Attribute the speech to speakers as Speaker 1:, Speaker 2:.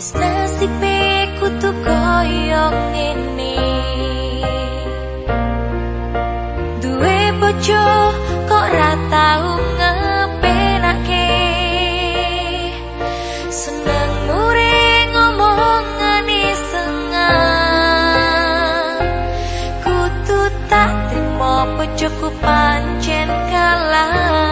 Speaker 1: Wis nasibe kutu koyok ngene. Duwe bojo kok ra tau ngepenake. Seneng mure ngomongan sengah. Kutu tak terima bojoku pancen kalah.